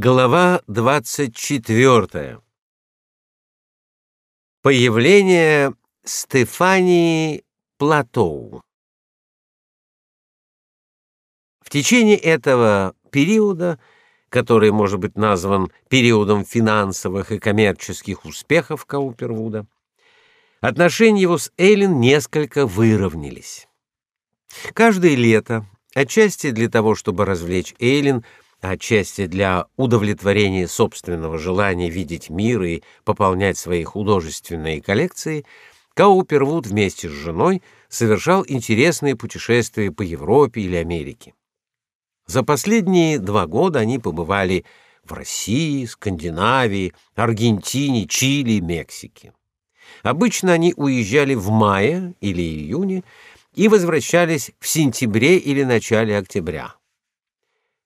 Глава 24. Появление Стефании Платоу. В течение этого периода, который может быть назван периодом финансовых и коммерческих успехов Каупервуда, отношения его с Эйлин несколько выровнялись. Каждое лето, отчасти для того, чтобы развлечь Эйлин, отчасти для удовлетворения собственного желания видеть мир и пополнять свои художественные коллекции, Каупервуд вместе с женой совершал интересные путешествия по Европе или Америке. За последние два года они побывали в России, Скандинавии, Аргентине, Чили, Мексике. Обычно они уезжали в мае или июне и возвращались в сентябре или начале октября.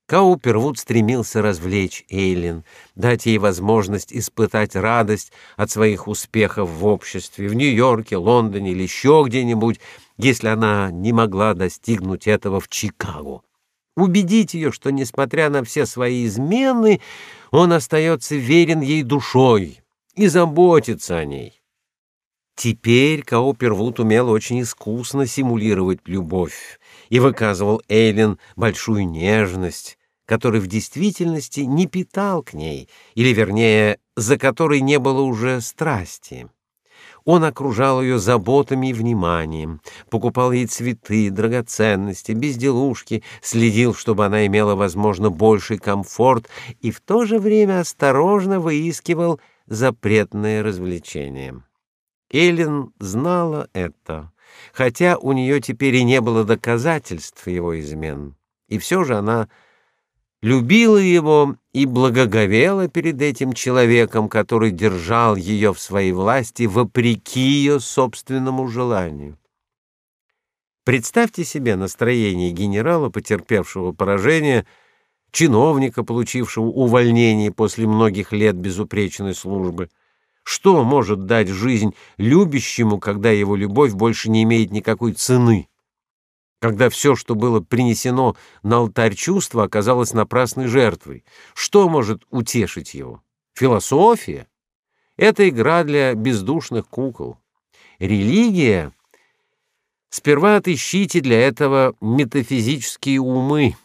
Каупервуд стремился развлечь Эйлин, дать ей возможность испытать радость от своих успехов в обществе в Нью-Йорке, Лондоне или еще где-нибудь, если она не могла достигнуть этого в Чикаго. Убедить ее, что несмотря на все свои измены, он остается верен ей душой и заботится о ней. Теперь Каупервуд умел очень искусно симулировать любовь и выказывал Эйлин большую нежность, который в действительности не питал к ней, или вернее, за которой не было уже страсти. Он окружал ее заботами и вниманием, покупал ей цветы, драгоценности, безделушки, следил, чтобы она имела, возможно, больший комфорт и в то же время осторожно выискивал запретные развлечения. Эллен знала это, хотя у нее теперь и не было доказательств его измен. И все же она любила его и благоговела перед этим человеком, который держал ее в своей власти вопреки ее собственному желанию. Представьте себе настроение генерала, потерпевшего поражение, чиновника, получившего увольнение после многих лет безупречной службы. Что может дать жизнь любящему, когда его любовь больше не имеет никакой цены? когда все, что было принесено на алтарь чувства, оказалось напрасной жертвой. Что может утешить его? Философия это игра для бездушных кукол. Религия сперва отыщите для этого метафизические умы.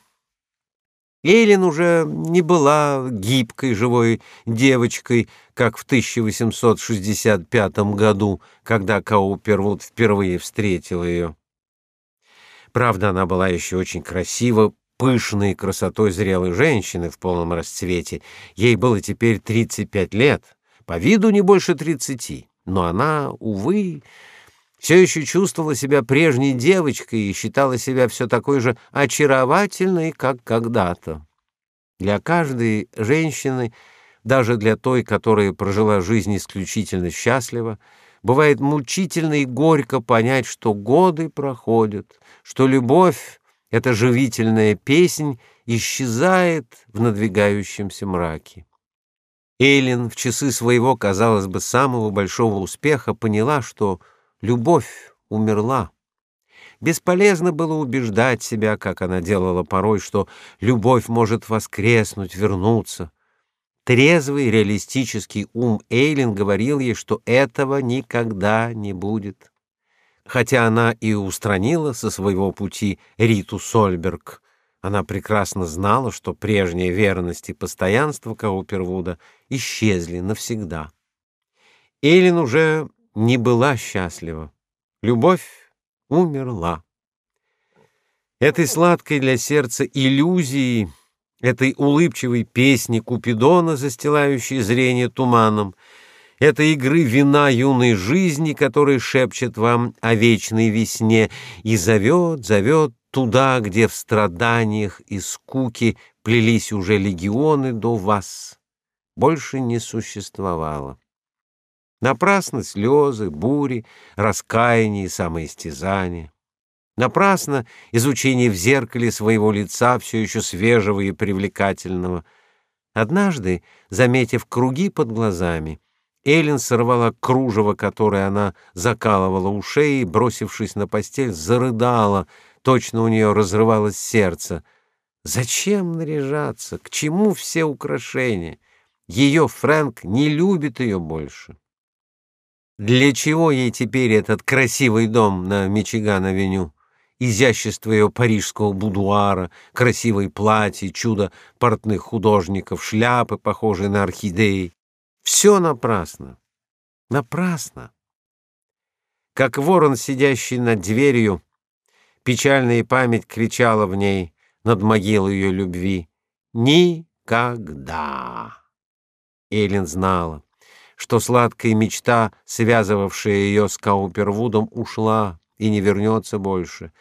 Эйлин уже не была гибкой живой девочкой, как в 1865 году, когда Каупервуд впервые встретил ее. Правда, она была еще очень красива, пышной красотой зрелой женщины в полном расцвете. Ей было теперь 35 лет, по виду не больше 30, но она, увы, все еще чувствовала себя прежней девочкой и считала себя все такой же очаровательной, как когда-то. Для каждой женщины, даже для той, которая прожила жизнь исключительно счастливо, бывает мучительно и горько понять, что годы проходят, что любовь эта живительная песнь исчезает в надвигающемся мраке. Эллен в часы своего, казалось бы, самого большого успеха поняла, что любовь умерла. Бесполезно было убеждать себя, как она делала порой, что любовь может воскреснуть, вернуться. Трезвый реалистический ум Эйлин говорил ей, что этого никогда не будет. Хотя она и устранила со своего пути Риту Сольберг, она прекрасно знала, что прежняя верность и постоянство Каупервуда исчезли навсегда. Эйлин уже не была счастлива. Любовь умерла. Этой сладкой для сердца иллюзии этой улыбчивой песни Купидона, застилающей зрение туманом, этой игры вина юной жизни, которая шепчет вам о вечной весне и зовет, зовет туда, где в страданиях и скуке плелись уже легионы до вас, больше не существовало. Напрасно слезы, бури, раскаяние и самоистязание. Напрасно изучение в зеркале своего лица все еще свежего и привлекательного. Однажды, заметив круги под глазами, Эллен сорвала кружево, которое она закалывала у шеи, бросившись на постель, зарыдала, точно у нее разрывалось сердце. Зачем наряжаться? К чему все украшения? Ее Фрэнк не любит ее больше. Для чего ей теперь этот красивый дом на Мичиган-авеню? Изящество ее парижского будуара, красивые платья, чудо портных художников, шляпы, похожие на орхидеи. Все напрасно. Напрасно. Как ворон, сидящий над дверью, печальная память кричала в ней над могилой ее любви. Никогда. Эллен знала что сладкая мечта, связывавшая ее с Каупервудом, ушла и не вернется больше.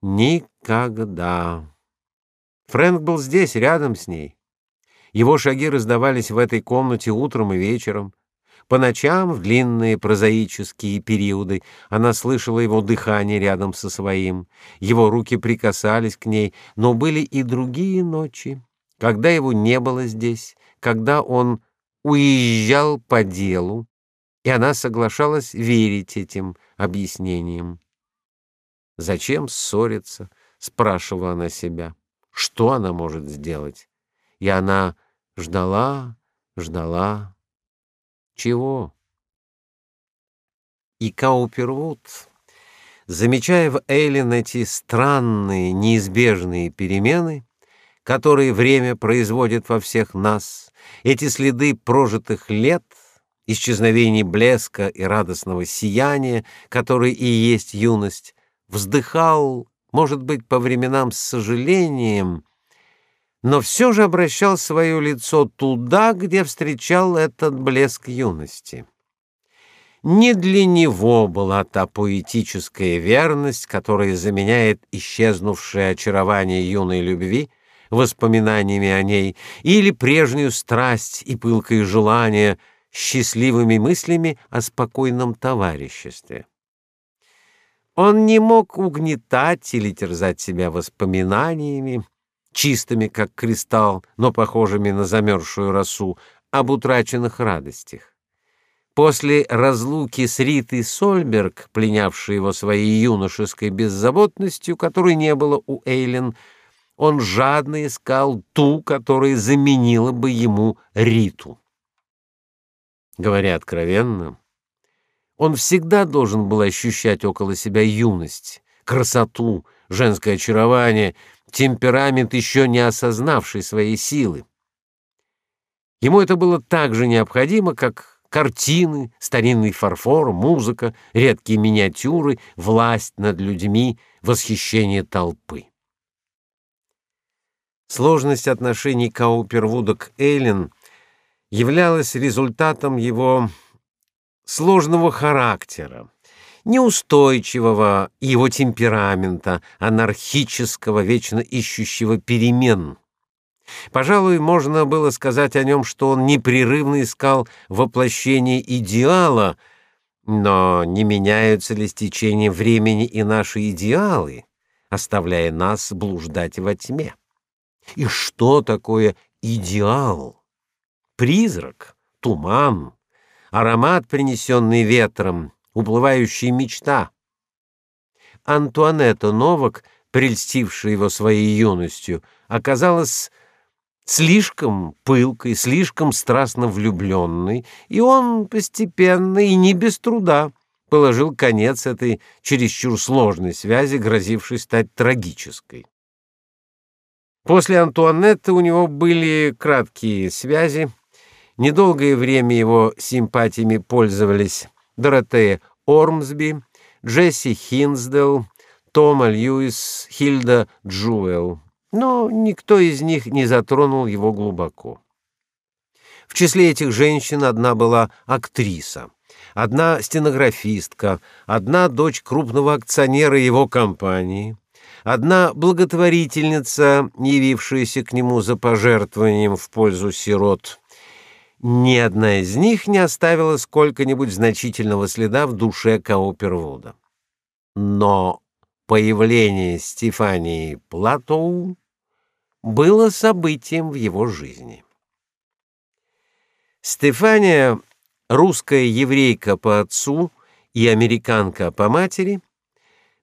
Никогда. Фрэнк был здесь, рядом с ней. Его шаги раздавались в этой комнате утром и вечером. По ночам, в длинные прозаические периоды, она слышала его дыхание рядом со своим. Его руки прикасались к ней, но были и другие ночи, когда его не было здесь, когда он уезжал по делу, и она соглашалась верить этим объяснениям. Зачем ссориться, спрашивала она себя. Что она может сделать? И она ждала, ждала чего? И Каупервуд, замечая в Эйлин эти странные, неизбежные перемены, которые время производит во всех нас, эти следы прожитых лет, исчезновение блеска и радостного сияния, которые и есть юность, вздыхал, может быть, по временам с сожалением, но все же обращал свое лицо туда, где встречал этот блеск юности. Не для него была та поэтическая верность, которая заменяет исчезнувшее очарование юной любви — воспоминаниями о ней, или прежнюю страсть и пылкое желание счастливыми мыслями о спокойном товариществе. Он не мог угнетать или терзать себя воспоминаниями, чистыми как кристалл, но похожими на замерзшую росу, об утраченных радостях. После разлуки с Ритой Сольберг, пленявшей его своей юношеской беззаботностью, которой не было у Эйлен, он жадно искал ту, которая заменила бы ему Риту. Говоря откровенно, он всегда должен был ощущать около себя юность, красоту, женское очарование, темперамент еще не осознавший своей силы. Ему это было так же необходимо, как картины, старинный фарфор, музыка, редкие миниатюры, власть над людьми, восхищение толпы. Сложность отношений Каупервуда к Эйлен являлась результатом его сложного характера, неустойчивого его темперамента, анархического, вечно ищущего перемен. Пожалуй, можно было сказать о нем, что он непрерывно искал воплощение идеала, но не меняются ли с течением времени и наши идеалы, оставляя нас блуждать во тьме? И что такое идеал? Призрак, туман, аромат, принесенный ветром, уплывающая мечта. Антуанетта Новак, прельстившая его своей юностью, оказалась слишком пылкой, слишком страстно влюбленной, и он постепенно и не без труда положил конец этой чересчур сложной связи, грозившей стать трагической. После Антуанетты у него были краткие связи. Недолгое время его симпатиями пользовались Доротея Ормсби, Джесси Хинсдел, Тома Льюис, Хильда Джуэл. Но никто из них не затронул его глубоко. В числе этих женщин одна была актриса, одна стенографистка, одна дочь крупного акционера его компании — Одна благотворительница, явившаяся к нему за пожертвованием в пользу сирот, ни одна из них не оставила сколько-нибудь значительного следа в душе Каупервуда. Но появление Стефании Платоу было событием в его жизни. Стефания, русская еврейка по отцу и американка по матери,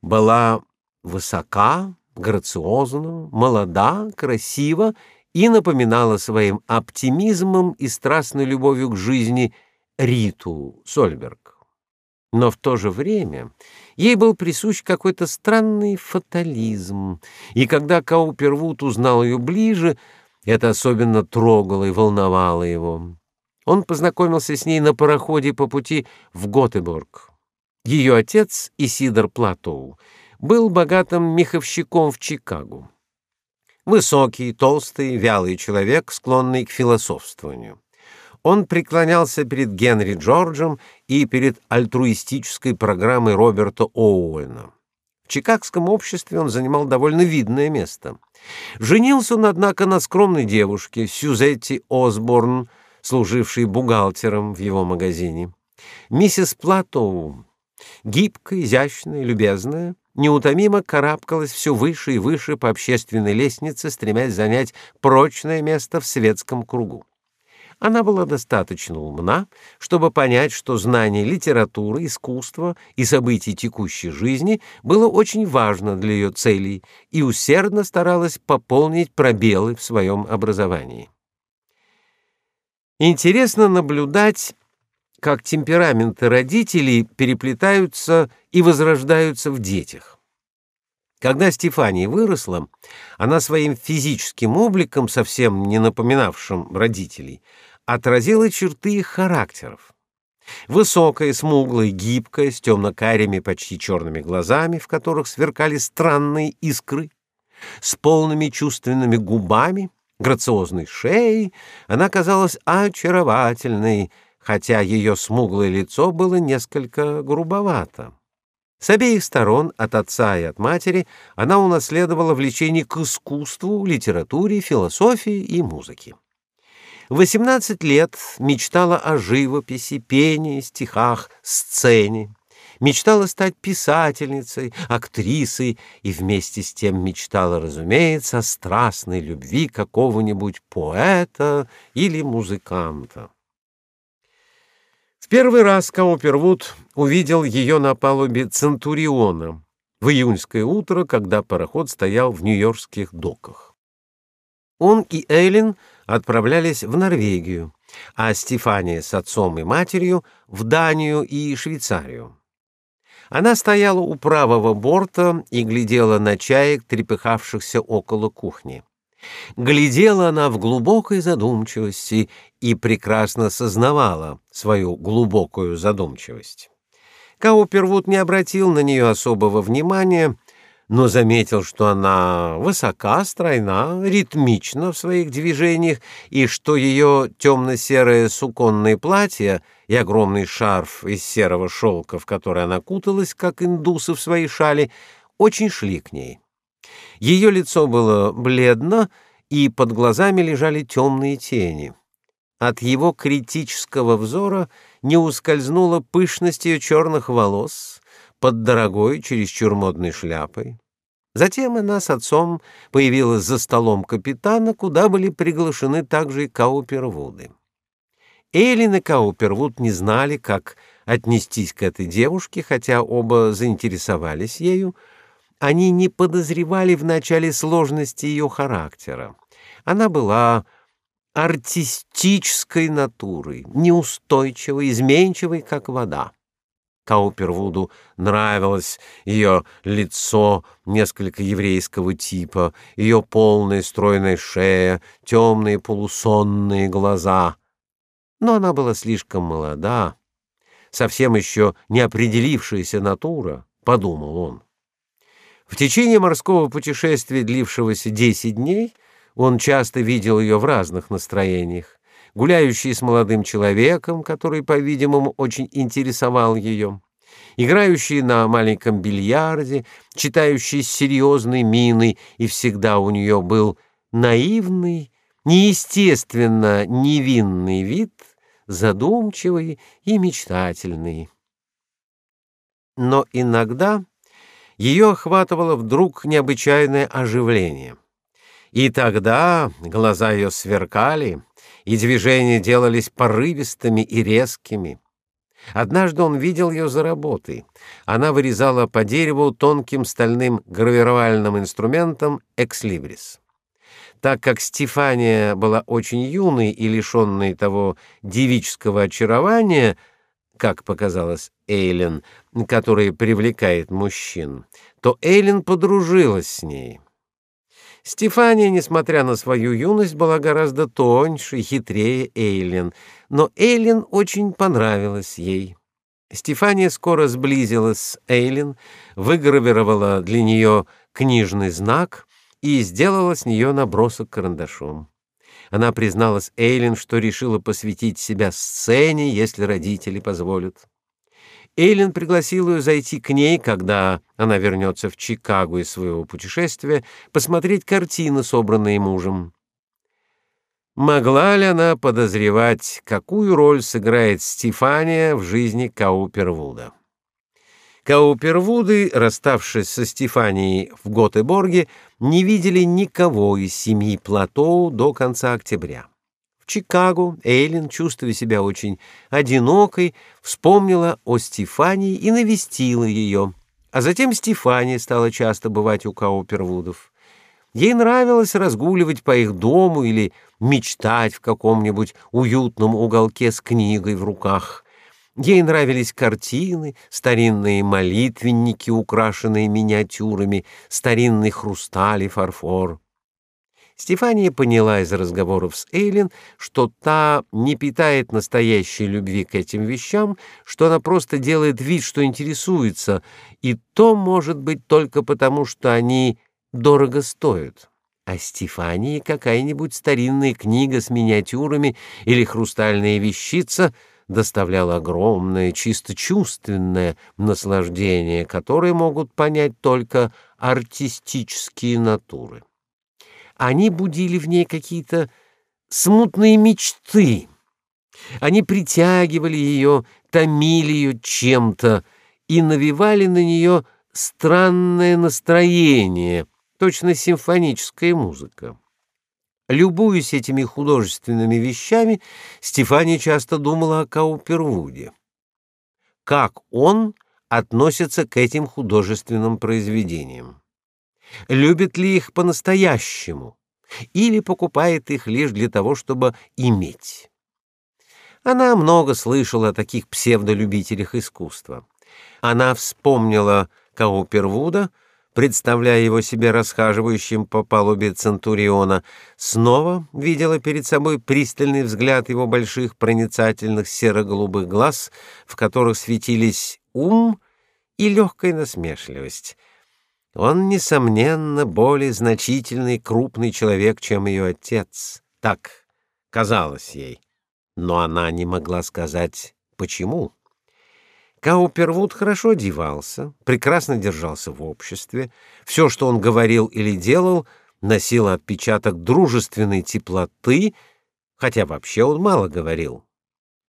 была высока, грациозна, молода, красива и напоминала своим оптимизмом и страстной любовью к жизни Риту Сольберг. Но в то же время ей был присущ какой-то странный фатализм, и когда Каупервуд узнал ее ближе, это особенно трогало и волновало его. Он познакомился с ней на пароходе по пути в Готеборг. Ее отец, Исидор Платоу, был богатым меховщиком в Чикаго. Высокий, толстый, вялый человек, склонный к философствованию. Он преклонялся перед Генри Джорджем и перед альтруистической программой Роберта Оуэна. В чикагском обществе он занимал довольно видное место. Женился он, однако, на скромной девушке Сюзетти Осборн, служившей бухгалтером в его магазине. Миссис Платоу, гибкая, изящная, любезная, неутомимо карабкалась все выше и выше по общественной лестнице, стремясь занять прочное место в светском кругу. Она была достаточно умна, чтобы понять, что знание литературы, искусства и событий текущей жизни было очень важно для ее целей, и усердно старалась пополнить пробелы в своем образовании. Интересно наблюдать, как темпераменты родителей переплетаются и возрождаются в детях. Когда Стефания выросла, она своим физическим обликом, совсем не напоминавшим родителей, отразила черты их характеров. Высокая, смуглая, гибкая, с темно-карими, почти черными глазами, в которых сверкали странные искры, с полными чувственными губами, грациозной шеей, она казалась очаровательной, хотя ее смуглое лицо было несколько грубовато. С обеих сторон, от отца и от матери, она унаследовала влечение к искусству, литературе, философии и музыке. В 18 лет мечтала о живописи, пении, стихах, сцене. Мечтала стать писательницей, актрисой и вместе с тем мечтала, разумеется, о страстной любви какого-нибудь поэта или музыканта. Первый раз Каупервуд увидел ее на палубе Центуриона в июньское утро, когда пароход стоял в нью-йоркских доках. Он и Эйлин отправлялись в Норвегию, а Стефания с отцом и матерью в Данию и Швейцарию. Она стояла у правого борта и глядела на чаек, трепыхавшихся около кухни. Глядела она в глубокой задумчивости и прекрасно сознавала свою глубокую задумчивость. Каупервуд не обратил на нее особого внимания, но заметил, что она высока, стройна, ритмична в своих движениях и что ее темно-серое суконное платье и огромный шарф из серого шелка, в который она куталась, как индусы в свои шали, очень шли к ней. Ее лицо было бледно, и под глазами лежали темные тени. От его критического взора не ускользнула пышность ее черных волос под дорогой, чересчур модной шляпой. Затем она с отцом появилась за столом капитана, куда были приглашены также и Каупервуды. Эйлин и Каупервуд не знали, как отнестись к этой девушке, хотя оба заинтересовались ею. Они не подозревали вначале сложности ее характера. Она была артистической натурой, неустойчивой, изменчивой, как вода. Каупервуду нравилось ее лицо несколько еврейского типа, ее полная стройная шея, темные полусонные глаза. Но она была слишком молода, совсем еще не определившаяся натура, подумал он. В течение морского путешествия, длившегося десять дней, он часто видел ее в разных настроениях гуляющие с молодым человеком, который, по-видимому, очень интересовал ее, играющие на маленьком бильярде, читающие с серьезной миной, и всегда у нее был наивный, неестественно невинный вид, задумчивый и мечтательный. Но иногда ее охватывало вдруг необычайное оживление. И тогда глаза ее сверкали, и движения делались порывистыми и резкими. Однажды он видел ее за работой. Она вырезала по дереву тонким стальным гравировальным инструментом экслибрис. Так как Стефания была очень юной и лишенной того девического очарования, как показалось Эйлен, который привлекает мужчин, то Эйлен подружилась с ней. Стефания, несмотря на свою юность, была гораздо тоньше и хитрее Эйлин, но Эйлин очень понравилась ей. Стефания скоро сблизилась с Эйлин, выгравировала для нее книжный знак и сделала с нее набросок карандашом. Она призналась Эйлин, что решила посвятить себя сцене, если родители позволят. Эйлин пригласил ее зайти к ней, когда она вернется в Чикаго из своего путешествия, посмотреть картины, собранные мужем. Могла ли она подозревать, какую роль сыграет Стефания в жизни Каупервуда? Каупервуды, расставшись со Стефанией в Готеборге, не видели никого из семьи Платоу до конца октября. Чикаго Эйлин, чувствуя себя очень одинокой, вспомнила о Стефании и навестила ее. А затем Стефания стала часто бывать у Каупервудов. Ей нравилось разгуливать по их дому или мечтать в каком-нибудь уютном уголке с книгой в руках. Ей нравились картины, старинные молитвенники, украшенные миниатюрами, старинный хрусталь и фарфор. Стефания поняла из разговоров с Эйлин, что та не питает настоящей любви к этим вещам, что она просто делает вид, что интересуется, и то может быть только потому, что они дорого стоят. А Стефании какая-нибудь старинная книга с миниатюрами или хрустальная вещица доставляла огромное, чисто чувственное наслаждение, которое могут понять только артистические натуры они будили в ней какие-то смутные мечты. Они притягивали ее, томили ее чем-то и навевали на нее странное настроение, точно симфоническая музыка. Любуясь этими художественными вещами, Стефания часто думала о Каупервуде. Как он относится к этим художественным произведениям? любит ли их по-настоящему или покупает их лишь для того, чтобы иметь. Она много слышала о таких псевдолюбителях искусства. Она вспомнила Каупервуда, представляя его себе расхаживающим по палубе Центуриона, снова видела перед собой пристальный взгляд его больших проницательных серо-голубых глаз, в которых светились ум и легкая насмешливость — он, несомненно, более значительный крупный человек, чем ее отец. Так казалось ей. Но она не могла сказать, почему. Каупервуд хорошо одевался, прекрасно держался в обществе. Все, что он говорил или делал, носило отпечаток дружественной теплоты, хотя вообще он мало говорил.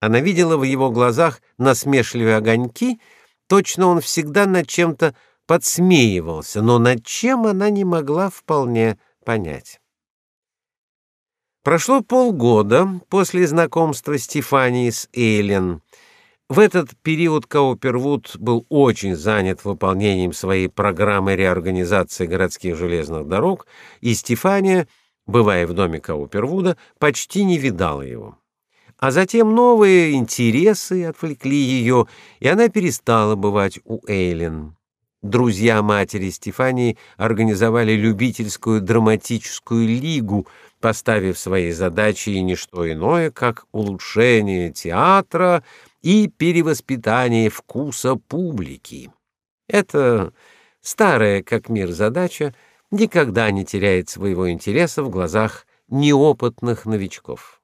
Она видела в его глазах насмешливые огоньки, точно он всегда над чем-то подсмеивался, но над чем она не могла вполне понять. Прошло полгода после знакомства Стефании с Эйлен. В этот период Каупервуд был очень занят выполнением своей программы реорганизации городских железных дорог, и Стефания, бывая в доме Каупервуда, почти не видала его. А затем новые интересы отвлекли ее, и она перестала бывать у Эйлен. Друзья матери Стефании организовали любительскую драматическую лигу, поставив своей задачей не что иное, как улучшение театра и перевоспитание вкуса публики. Эта старая как мир задача никогда не теряет своего интереса в глазах неопытных новичков.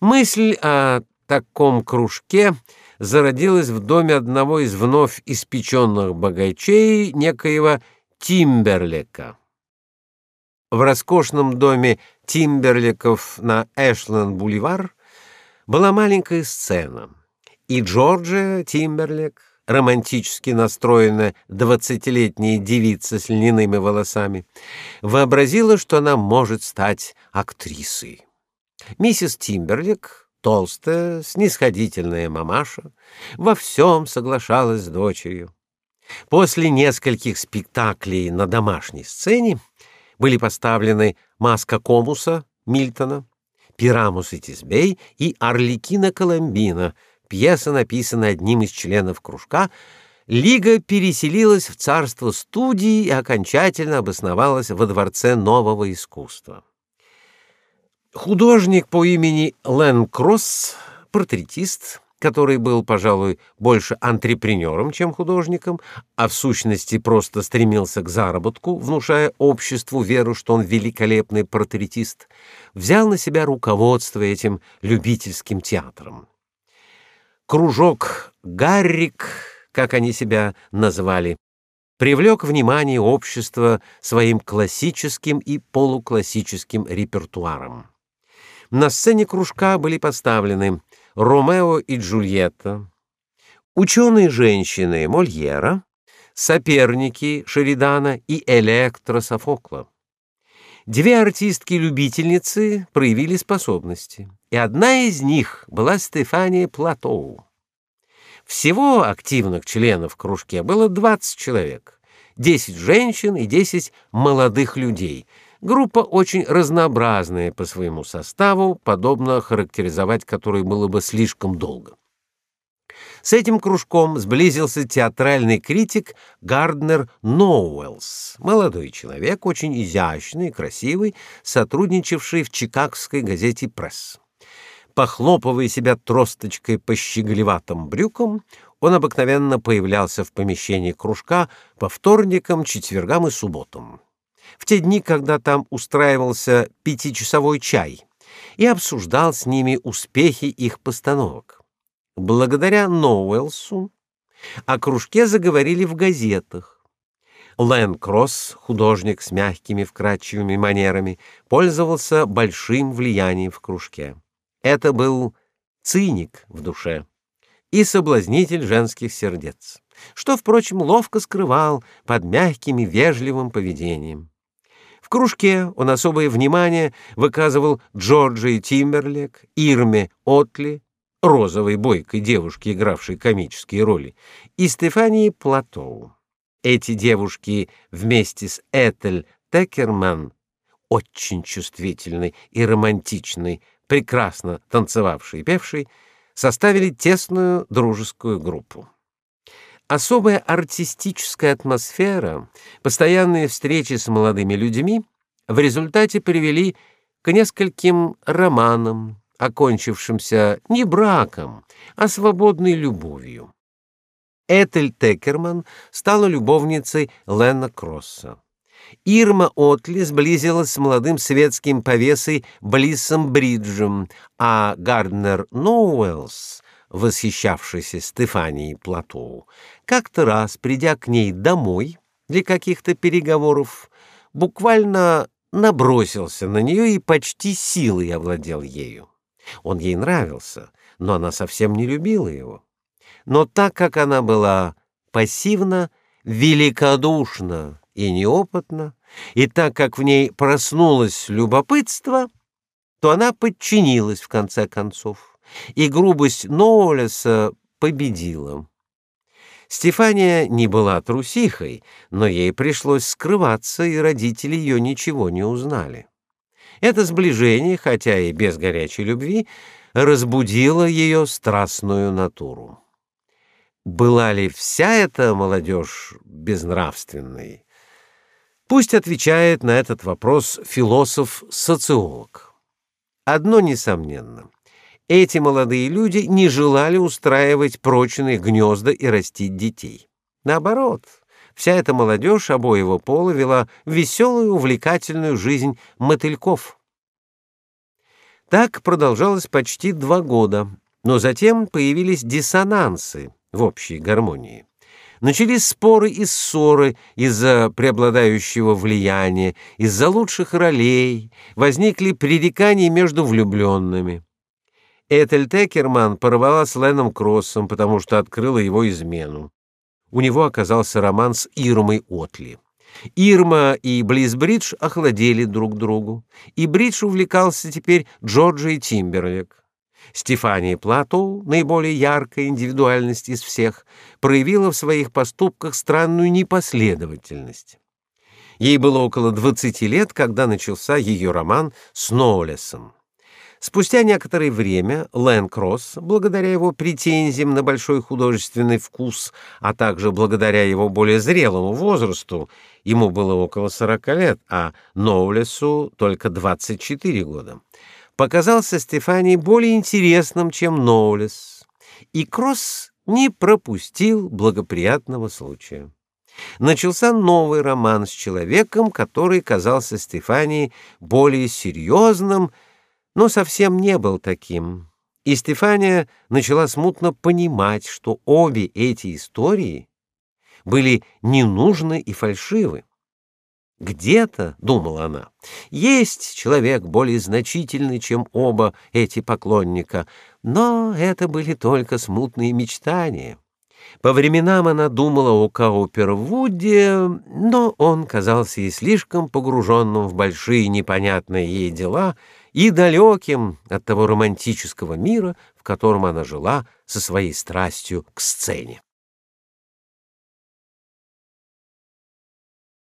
Мысль о таком кружке — зародилась в доме одного из вновь испеченных богачей, некоего Тимберлека. В роскошном доме Тимберликов на Эшленд-бульвар была маленькая сцена, и Джорджия Тимберлик, романтически настроенная двадцатилетняя девица с льняными волосами, вообразила, что она может стать актрисой. Миссис Тимберлик толстая, снисходительная мамаша во всем соглашалась с дочерью. После нескольких спектаклей на домашней сцене были поставлены «Маска Комуса» Мильтона, «Пирамус и Тисбей» и «Орликина Коломбина», пьеса, написанная одним из членов кружка, Лига переселилась в царство студии и окончательно обосновалась во дворце нового искусства. Художник по имени Лен Кросс, портретист, который был, пожалуй, больше антрепренером, чем художником, а в сущности просто стремился к заработку, внушая обществу веру, что он великолепный портретист, взял на себя руководство этим любительским театром. Кружок Гаррик, как они себя назвали, привлек внимание общества своим классическим и полуклассическим репертуаром. На сцене кружка были поставлены Ромео и Джульетта, ученые женщины Мольера, соперники Шеридана и Электра Софокла. Две артистки-любительницы проявили способности, и одна из них была Стефания Платоу. Всего активных членов кружке было 20 человек, 10 женщин и 10 молодых людей — Группа очень разнообразная по своему составу, подобно характеризовать которую было бы слишком долго. С этим кружком сблизился театральный критик Гарднер Ноуэллс, молодой человек, очень изящный и красивый, сотрудничавший в чикагской газете «Пресс». Похлопывая себя тросточкой по щеголеватым брюкам, он обыкновенно появлялся в помещении кружка по вторникам, четвергам и субботам в те дни, когда там устраивался пятичасовой чай, и обсуждал с ними успехи их постановок. Благодаря Ноуэлсу о кружке заговорили в газетах. Лэн Кросс, художник с мягкими вкрадчивыми манерами, пользовался большим влиянием в кружке. Это был циник в душе и соблазнитель женских сердец, что, впрочем, ловко скрывал под мягким и вежливым поведением. В кружке он особое внимание выказывал Джорджии Тимберлек, Ирме Отли, розовой бойкой девушке, игравшей комические роли, и Стефании Платоу. Эти девушки вместе с Этель Текерман, очень чувствительной и романтичной, прекрасно танцевавшей и певшей, составили тесную дружескую группу. Особая артистическая атмосфера, постоянные встречи с молодыми людьми в результате привели к нескольким романам, окончившимся не браком, а свободной любовью. Этель Текерман стала любовницей Лена Кросса. Ирма Отли сблизилась с молодым светским повесой Блиссом Бриджем, а Гарднер Ноуэллс восхищавшийся Стефанией Платоу, как-то раз, придя к ней домой для каких-то переговоров, буквально набросился на нее и почти силой овладел ею. Он ей нравился, но она совсем не любила его. Но так как она была пассивна, великодушна и неопытна, и так как в ней проснулось любопытство, то она подчинилась в конце концов и грубость Ноулеса победила. Стефания не была трусихой, но ей пришлось скрываться, и родители ее ничего не узнали. Это сближение, хотя и без горячей любви, разбудило ее страстную натуру. Была ли вся эта молодежь безнравственной? Пусть отвечает на этот вопрос философ-социолог. Одно несомненно. Эти молодые люди не желали устраивать прочные гнезда и растить детей. Наоборот, вся эта молодежь обоего пола вела веселую, увлекательную жизнь мотыльков. Так продолжалось почти два года, но затем появились диссонансы в общей гармонии. Начались споры и ссоры из-за преобладающего влияния, из-за лучших ролей, возникли пререкания между влюбленными. Этель Текерман порвала с Леном Кроссом, потому что открыла его измену. У него оказался роман с Ирмой Отли. Ирма и Близ Бридж охладели друг другу, и Бридж увлекался теперь Джорджией Тимберлек. Стефания Платоу, наиболее яркая индивидуальность из всех, проявила в своих поступках странную непоследовательность. Ей было около 20 лет, когда начался ее роман с Ноулесом. Спустя некоторое время Лэн Кросс, благодаря его претензиям на большой художественный вкус, а также благодаря его более зрелому возрасту, ему было около 40 лет, а Ноулесу только 24 года, показался Стефани более интересным, чем Ноулес, и Кросс не пропустил благоприятного случая. Начался новый роман с человеком, который казался Стефании более серьезным, но совсем не был таким. И Стефания начала смутно понимать, что обе эти истории были ненужны и фальшивы. Где-то, думала она, есть человек более значительный, чем оба эти поклонника, но это были только смутные мечтания. По временам она думала о Каупервуде, но он казался ей слишком погруженным в большие непонятные ей дела и далеким от того романтического мира, в котором она жила со своей страстью к сцене.